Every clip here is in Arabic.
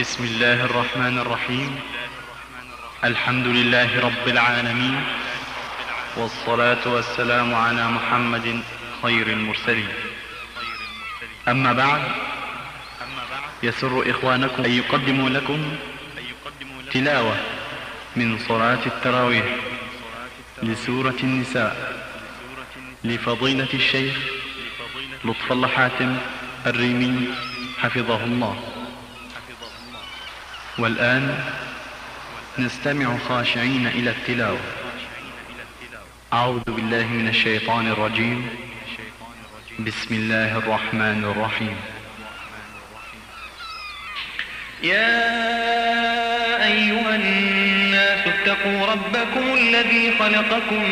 بسم الله الرحمن الرحيم. الحمد لله رب العالمين. والصلاة والسلام على محمد خير المرسلين. أما بعد يسر إخوانكم أن يقدموا لكم تلاوة من صلاة التراويح لسورة النساء لفضيلة الشيخ لطف الله حاتم الريمي حفظه الله. والآن نستمع خاشعين إلى التلاوة. أعوذ بالله من الشيطان الرجيم. بسم الله الرحمن الرحيم. يا أيها الناس اتقوا ربكم الذي خلقكم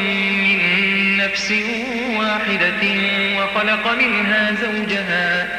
من نفس واحدة وخلق منها زوجها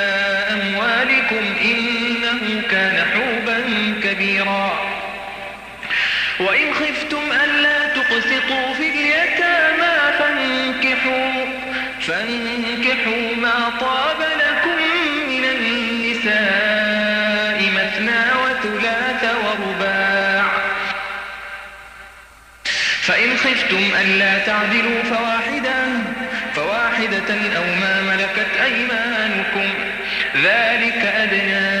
تقسطوا في اليتامى فانكحوا, فانكحوا ما طاب لكم من النساء مثنى وثلاث ورباع. فإن خفتم ألا تعدلوا فواحدا فواحدة أو ما ملكت أيمانكم ذلك أدنى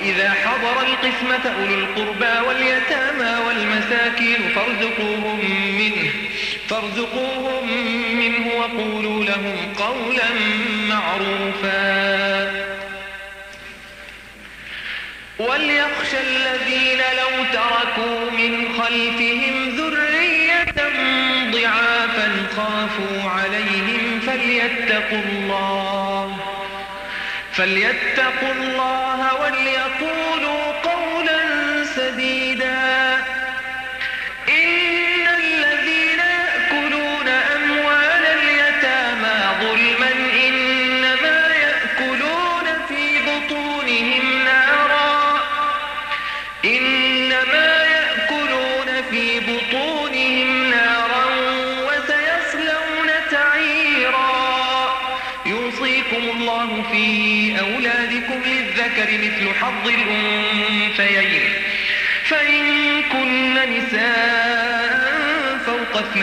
وإذا حضر القسمة أولو القربى واليتامى والمساكين فارزقوهم منه فارزقوهم منه وقولوا لهم قولا معروفا. وليخشى الذين لو تركوا من خلفهم ذرية ضعافا خافوا عليهم فليتقوا الله. فليتقوا الله وليقولوا قولا سديدا.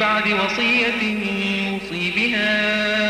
بعد وصية يوصي بها.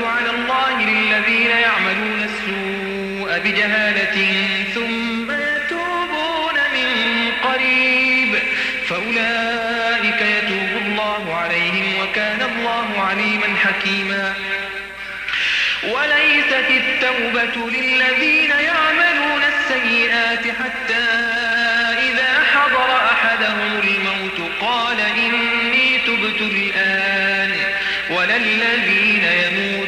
على الله للذين يعملون السوء بجهالة ثم يتوبون من قريب. فأولئك يتوب الله عليهم وكان الله عليما حكيما. وليست التوبة للذين يعملون السيئات حتى إذا حضر أحدهم الموت قال إني تبت الآن. ولا الذين يموتون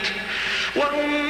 وأمهاتكم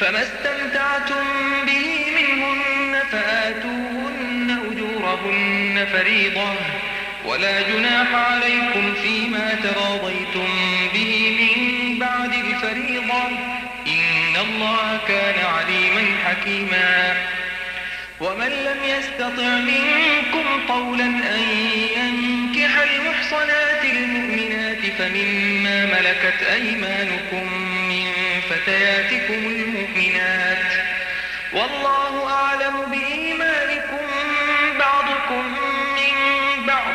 فما استمتعتم به منهن فآتوهن أجورهن فريضة ولا جناح عليكم فيما تراضيتم به من بعد الفريضة إن الله كان عليما حكيما. ومن لم يستطع منكم قولا أن ينكح المحصنات المؤمنات فمما ملكت أيمانكم فتياتكم المؤمنات. والله أعلم بإيمانكم بعضكم من بعض.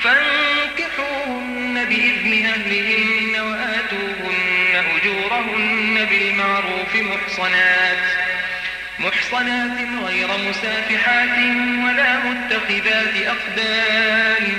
فانكحوهن بإذن أهلهن وآتوهن أجورهن بالمعروف محصنات. محصنات غير مسافحات ولا متخذات أخدان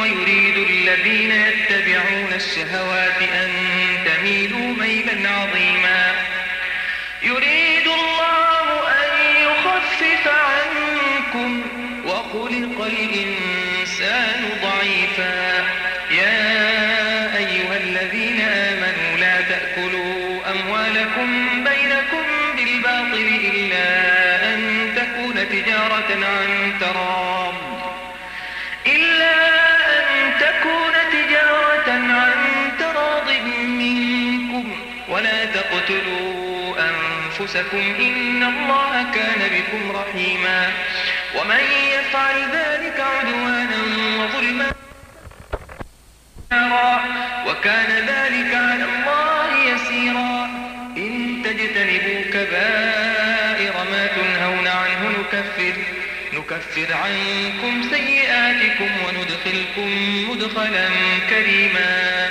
ويريد الذين يتبعون الشهوات أن تميلوا ميلا عظيما. أنفسكم إن الله كان بكم رحيما. ومن يفعل ذلك عدوانا وظلما وكان ذلك على الله يسيرا. إن تجتنبوا كبائر ما تنهون عنه نكفر نكفر عنكم سيئاتكم وندخلكم مدخلا كريما.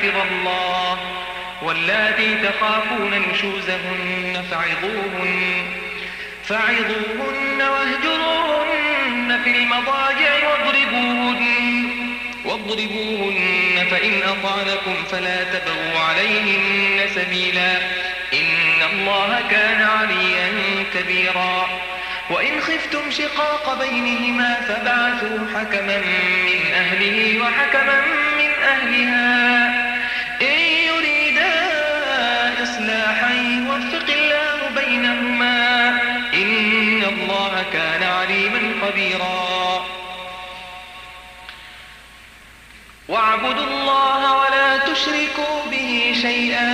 حفظ الله واللاتي تخافون نشوزهن فعظوهن فعظوهن واهجروهن في المضاجع واضربوهن واضربوهن فإن أطعنكم فلا تبغوا عليهن سبيلا إن الله كان عليا كبيرا وإن خفتم شقاق بينهما فبعثوا حكما من أهله وحكما من أهلها كان عليما خبيرا واعبدوا الله ولا تشركوا به شيئا.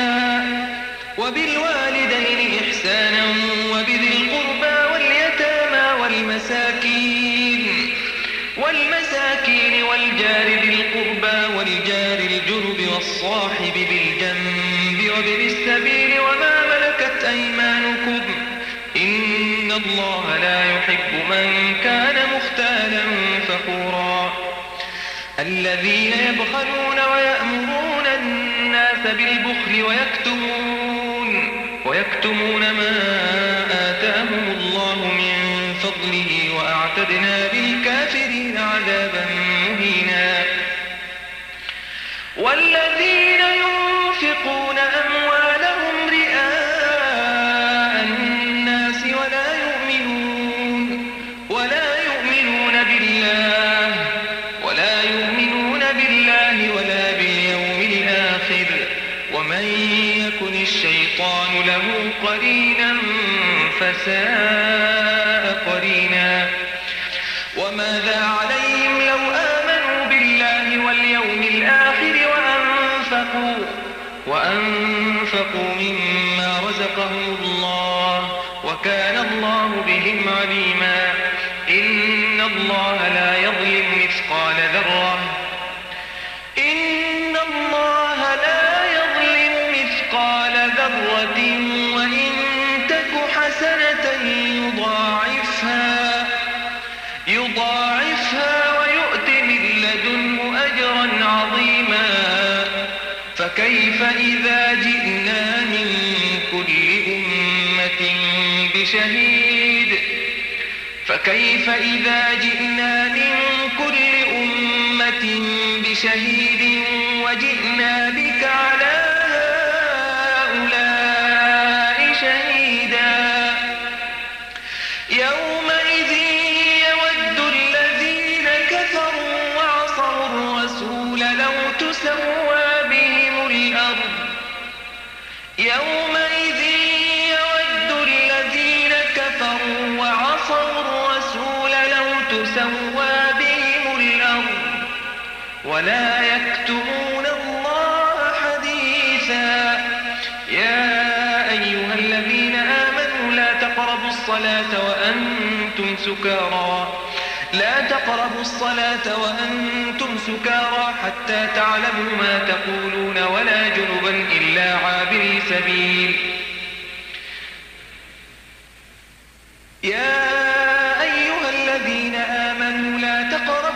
وبالوالدين إحسانا وبذي القربى واليتامى والمساكين. والمساكين والجار الله لا يحب من كان مختالا فخورا. الذين يبخلون ويأمرون الناس بالبخل ويكتمون ويكتمون ما فكيف إذا جئنا ولا يكتمون الله حديثا. يا أيها الذين آمنوا لا تقربوا الصلاة وأنتم سكارى. لا تقربوا الصلاة وأنتم سكارى حتى تعلموا ما تقولون ولا جنبا إلا عابري سبيل. يا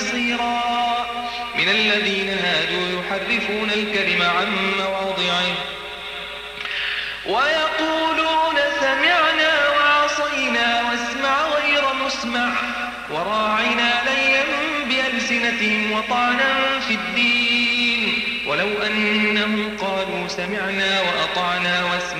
نصيرا. من الذين هادوا يحرفون الكلم عن مواضعه. ويقولون سمعنا وعصينا واسمع غير مسمع. وراعنا ليا بألسنتهم ألسنتهم وطعنا في الدين. ولو أنهم قالوا سمعنا وأطعنا واسمع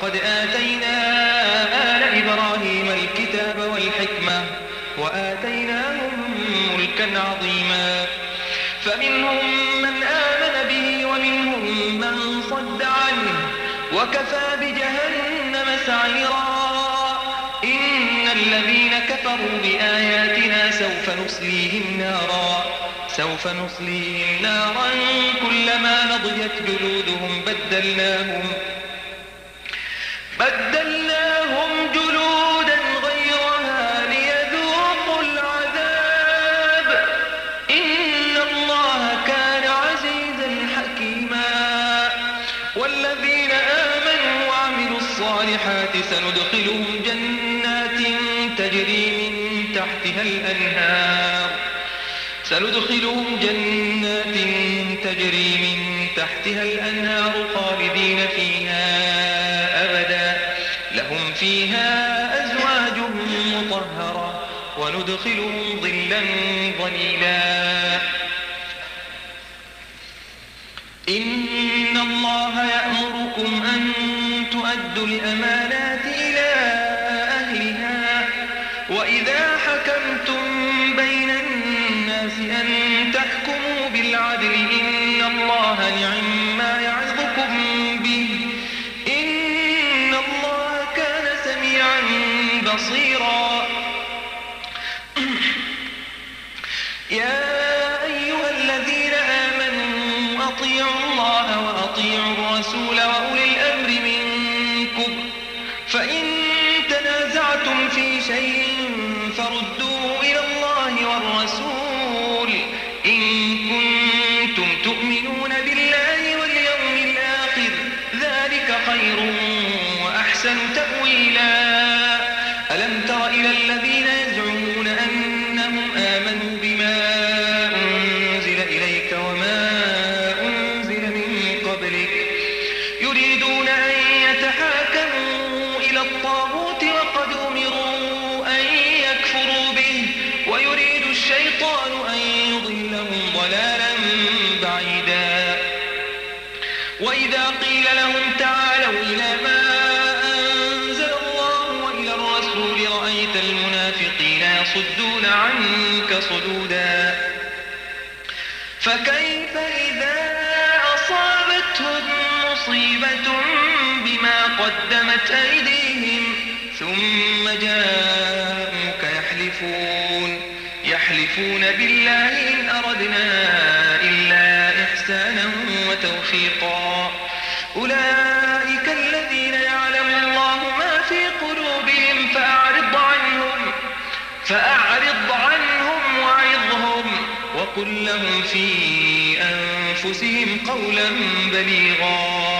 فقد آتينا آل إبراهيم الكتاب والحكمة وآتيناهم ملكا عظيما. فمنهم من آمن به ومنهم من صد عنه وكفى بجهنم سعيرا. إن الذين كفروا بآياتنا سوف نصليهم نارا. سوف نصليهم نارا كلما نضجت جلودهم بدلناهم بدلناهم جلودا غيرها ليذوقوا العذاب. إن الله كان عزيزا حكيما. والذين آمنوا وعملوا الصالحات سندخلهم جنات تجري من تحتها الأنهار. سندخلهم جنات تجري من تحتها الأنهار يريدون أن قدمت أيديهم ثم جاءوك يحلفون. يحلفون بالله إن أردنا إلا إحسانا وتوفيقا. أولئك الذين يعلم الله ما في قلوبهم فأعرض عنهم فأعرض عنهم وعظهم وقل لهم في أنفسهم قولا بليغا.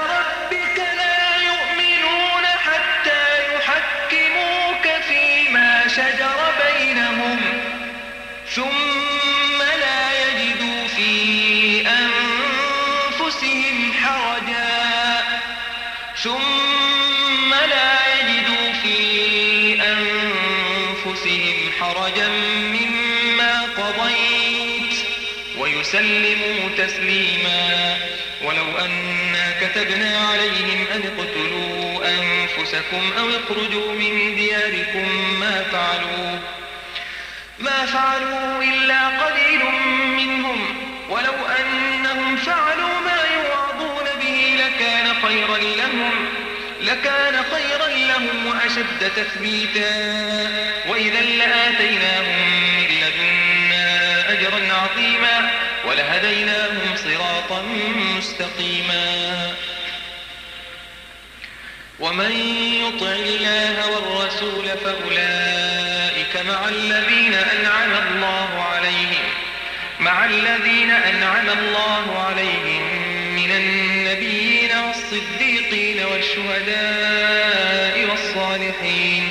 كتبنا عليهم أن اقتلوا أنفسكم أو اخرجوا من دياركم ما فعلوا ما فعلوا إلا قليل منهم ولو أنهم فعلوا ما يوعظون به لكان خيرا لهم لكان خيرا لهم وأشد تثبيتا وإذا لآتيناهم من لدنا أجرا عظيما ولهديناهم صراطا مستقيما ومن يطع الله والرسول فأولئك مع الذين أنعم الله عليهم مع الذين أنعم الله عليهم من النبيين والصديقين والشهداء والصالحين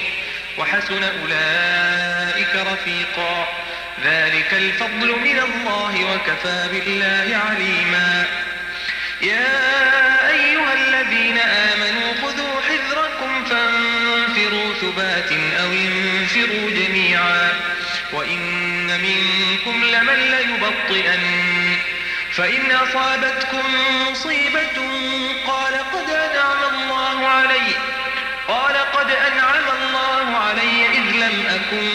وحسن أولئك رفيقا. ذلك الفضل من الله وكفى بالله عليما. يا أيها الذين آمنوا لمن ليبطئن. فإن أصابتكم مصيبة قال قد أنعم الله علي. قال قد أنعم الله علي إذ لم أكن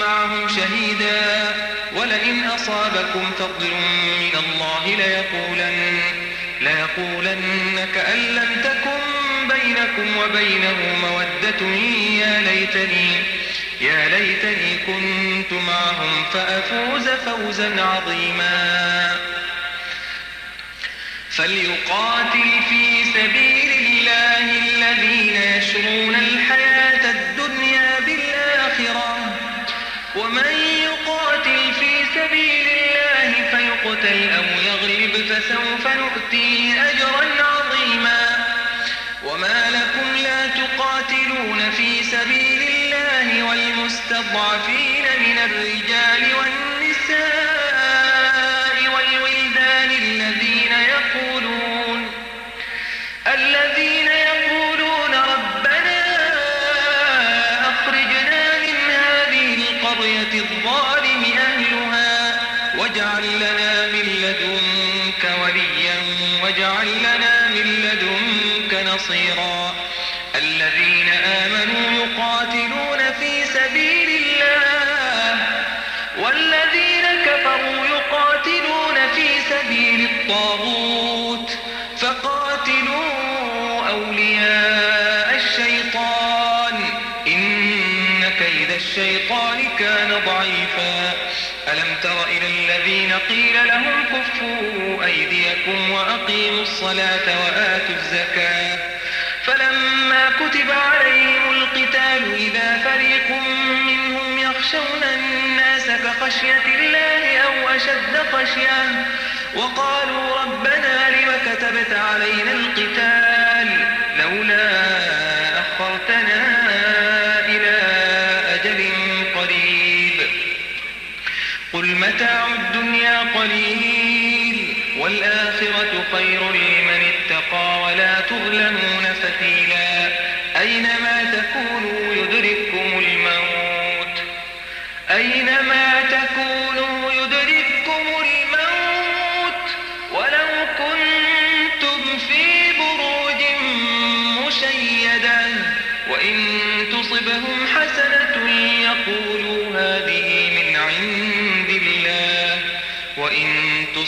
معهم شهيدا. ولئن أصابكم فضل من الله ليقولن ليقولن كأن لم تكن بينكم وبينه مودة يا ليتني يا ليتني كنت معهم فأفوز فوزا عظيما. فليقاتل في سبيل الله الذين يشرون من الرجال والنساء قيل لهم كفوا أيديكم وأقيموا الصلاة وآتوا الزكاة. فلما كتب عليهم القتال إذا فريق منهم يخشون الناس كخشية الله أو أشد خشية وقالوا ربنا لم كتبت علينا القتال؟ لولا قليل. والآخرة خير لمن اتقى ولا تظلمون فتيلا. أينما تكونوا يدرككم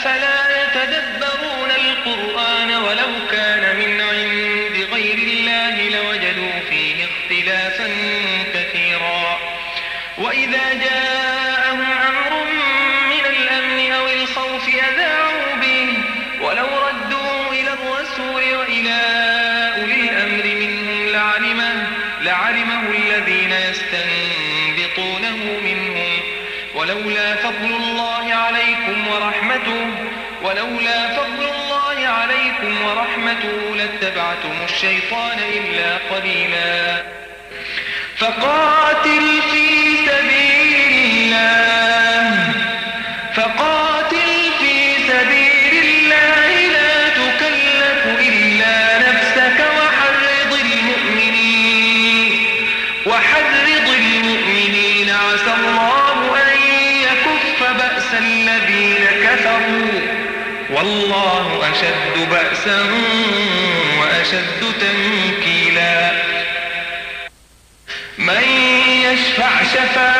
أفلا ورحمته لاتبعتم الشيطان إلا قليلا. فقاتل بأسا وأشد تنكيلا من يشفع شفاعة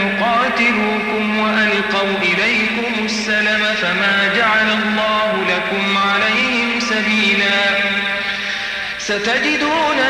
السلم فما جعل الله لكم عليهم سبيلا. ستجدون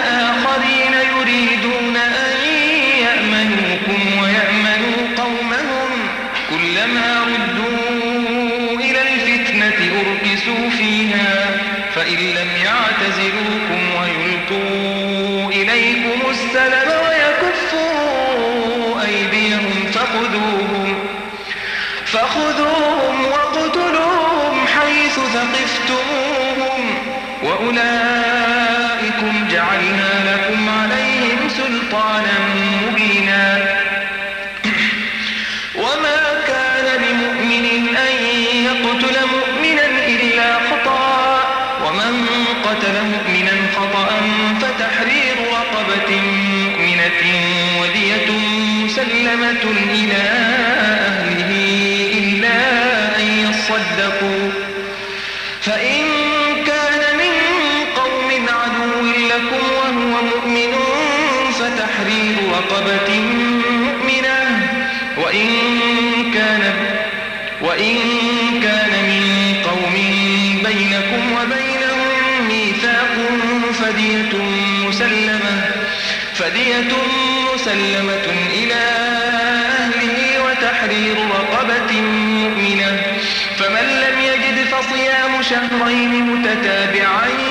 شهرين متتابعين.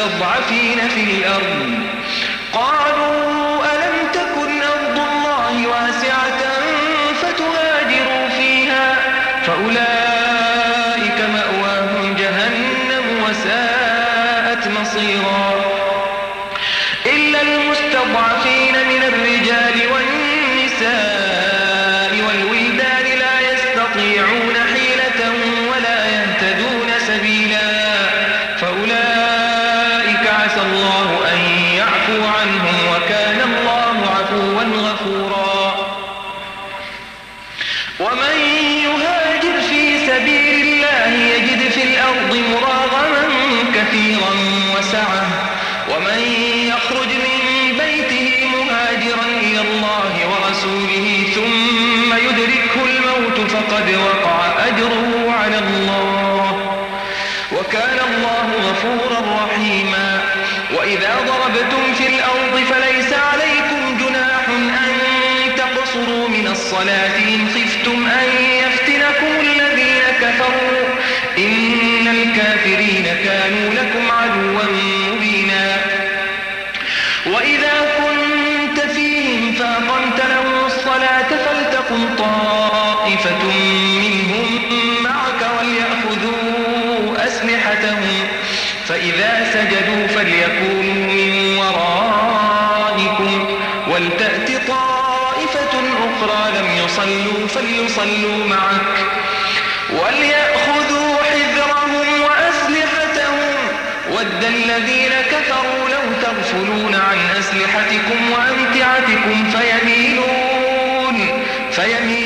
المستضعفين في الأرض. قالوا ألم تكن أرض الله واسعة فتهاجروا فيها؟ فأولئك مأواهم جهنم وساءت مصيرا. ليصلوا معك وليأخذوا حذرهم وأسلحتهم. ود الذين كفروا لو تغفلون عن أسلحتكم وأمتعتكم فيميلون فيميلون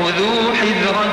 خذوا حذركم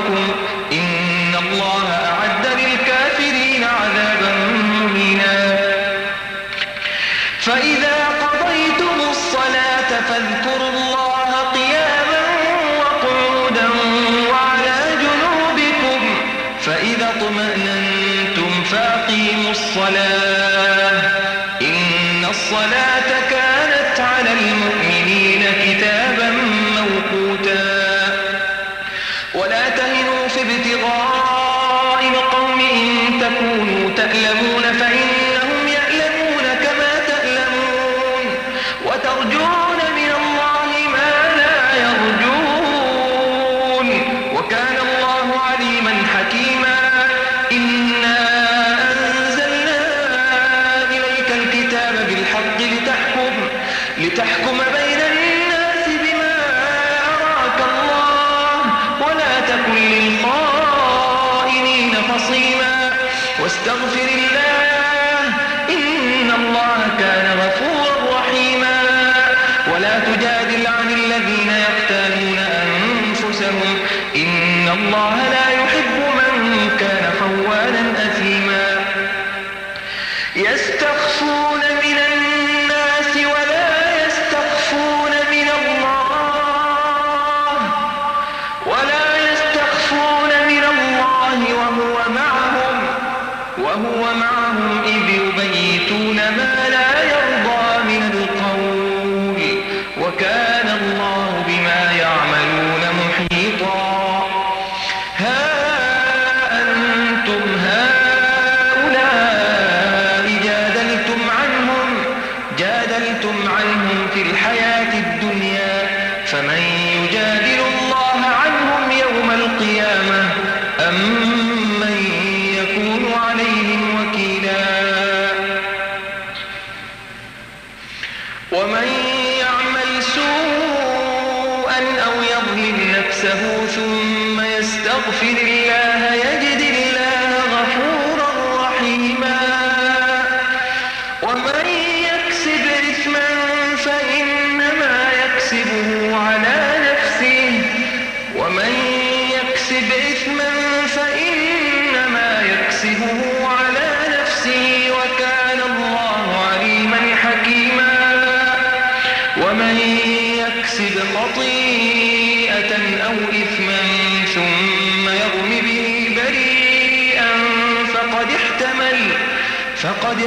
ثم يستغفر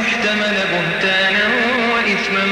احتمل بهتانا وإثما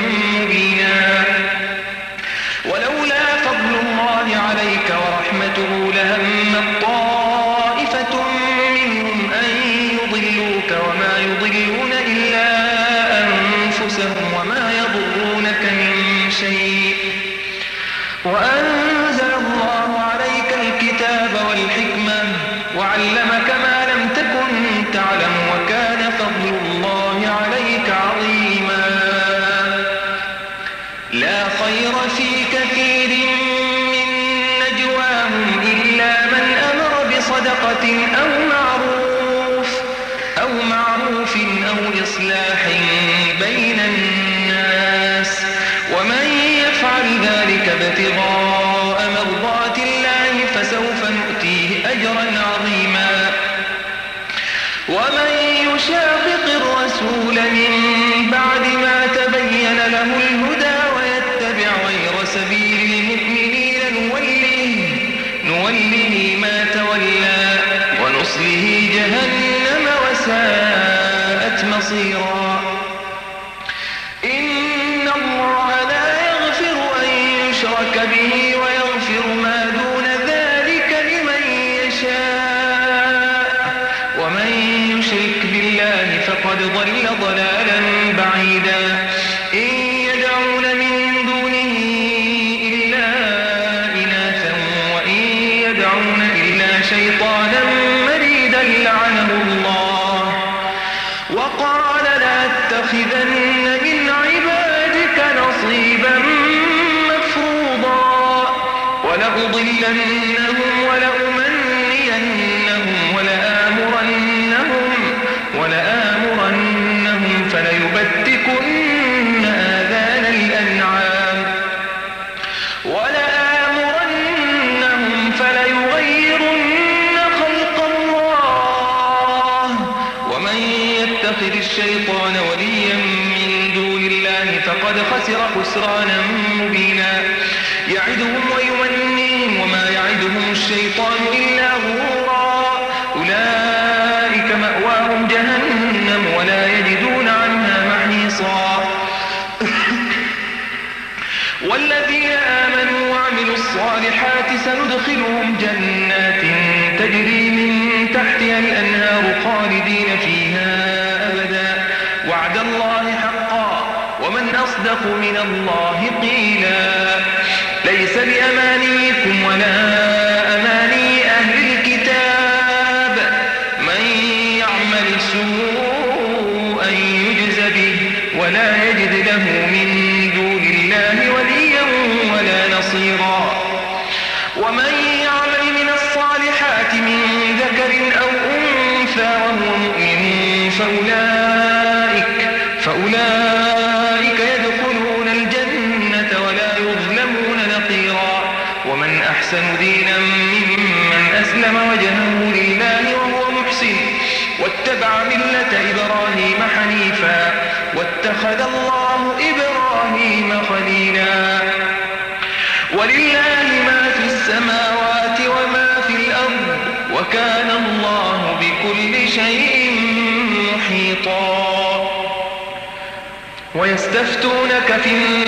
بصيرا فأولئك فأولئك جنة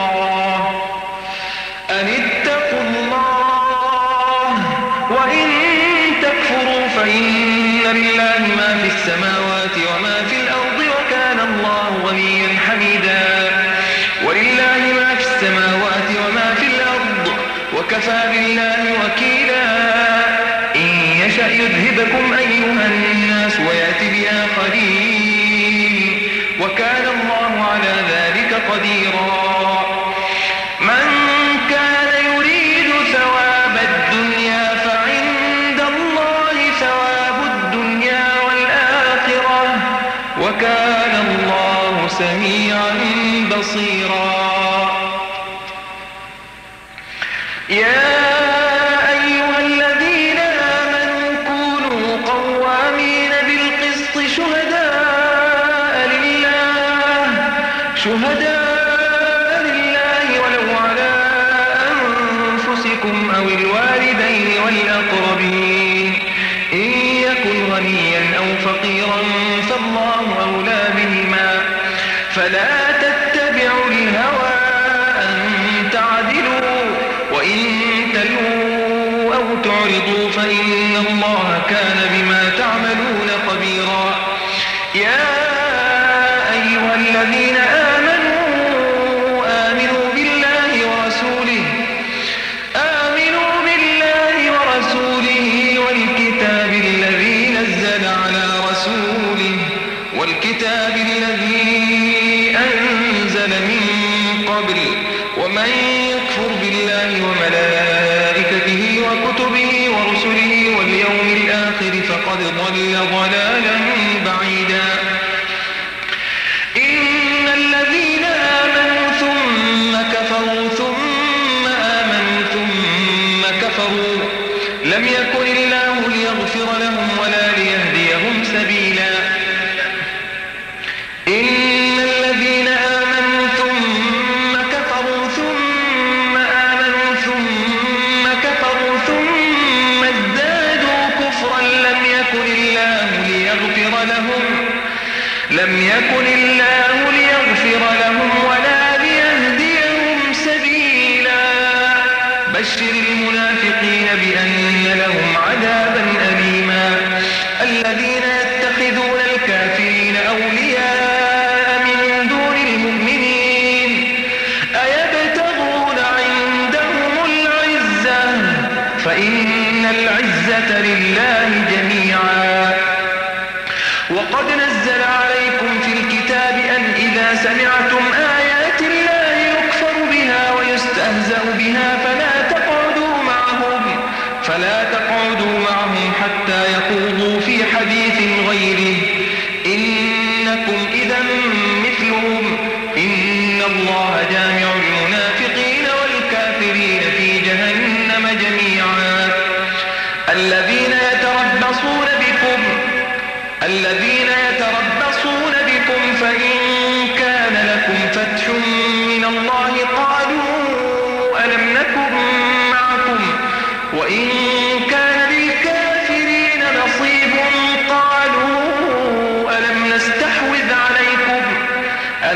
الكتاب الذي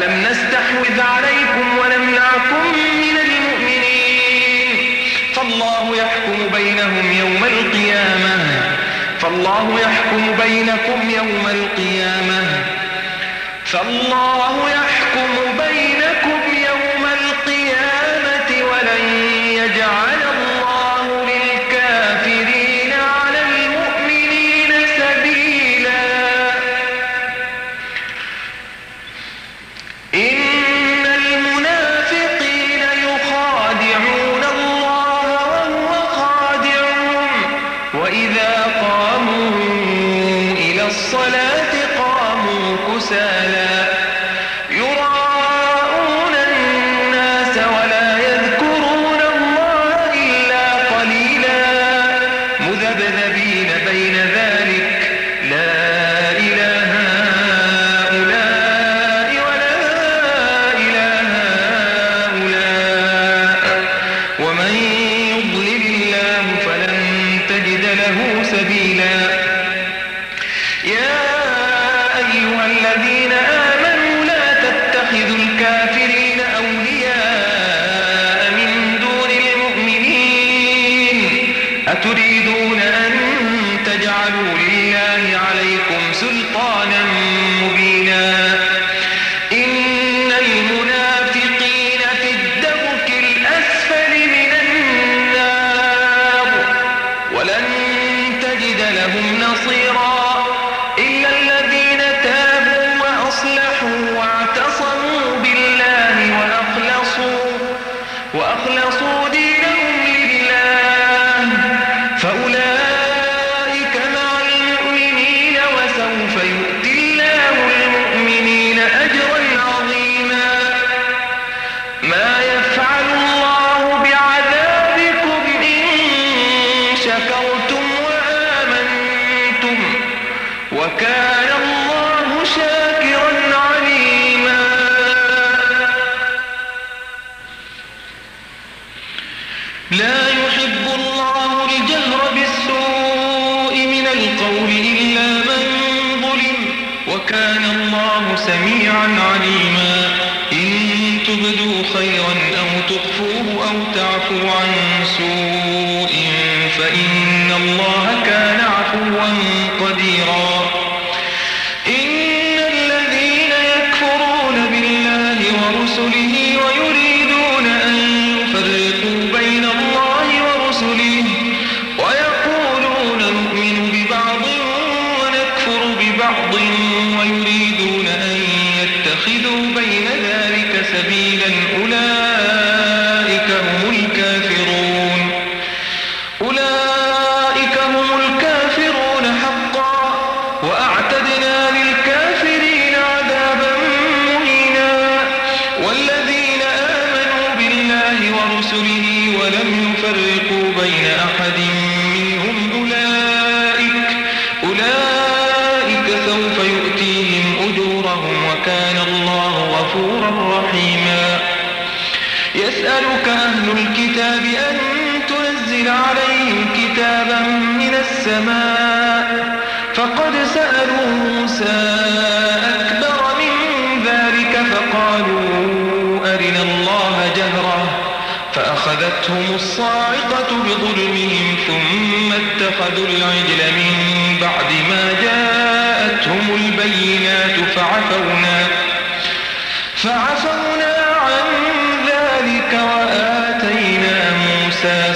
ولم نستحوذ عليكم ولم نعكم من المؤمنين فالله يحكم بينهم يوم القيامة فالله يحكم بينكم يوم القيامة فالله يحكم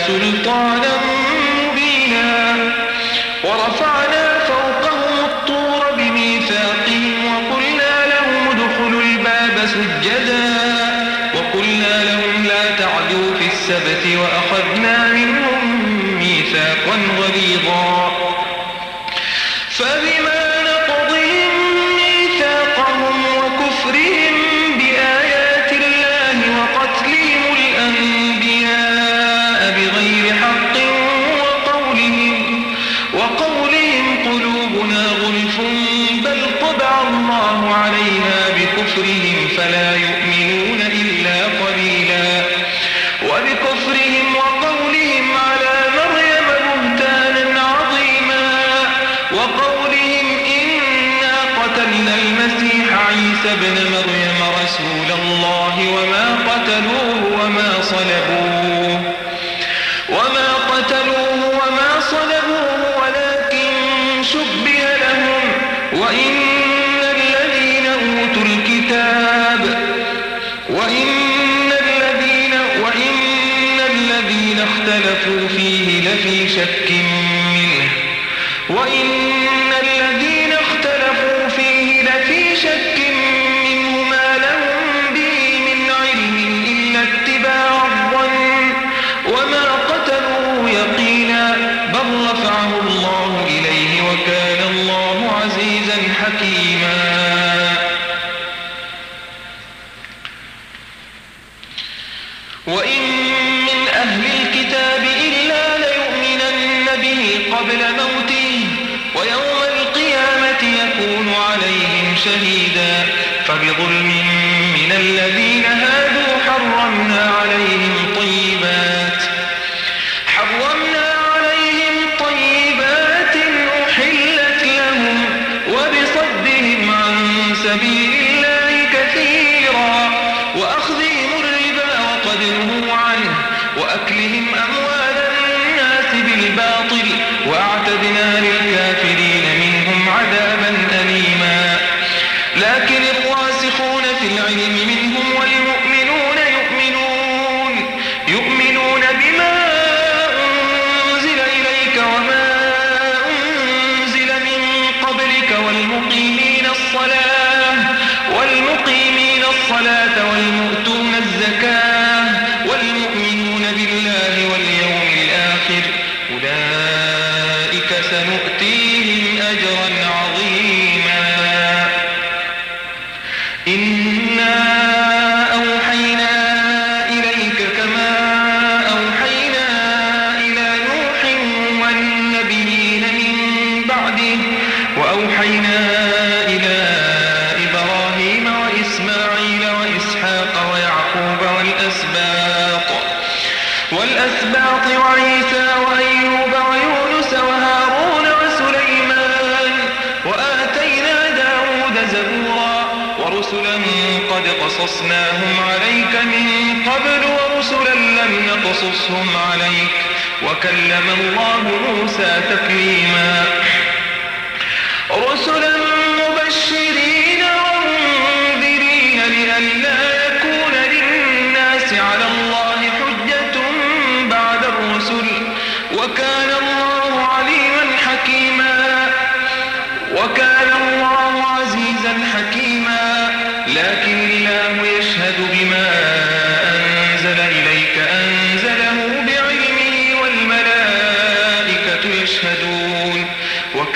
سلطانا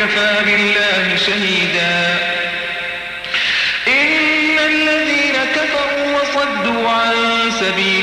كفى بالله شهيدا. إن الذين كفروا وصدوا عن سبيل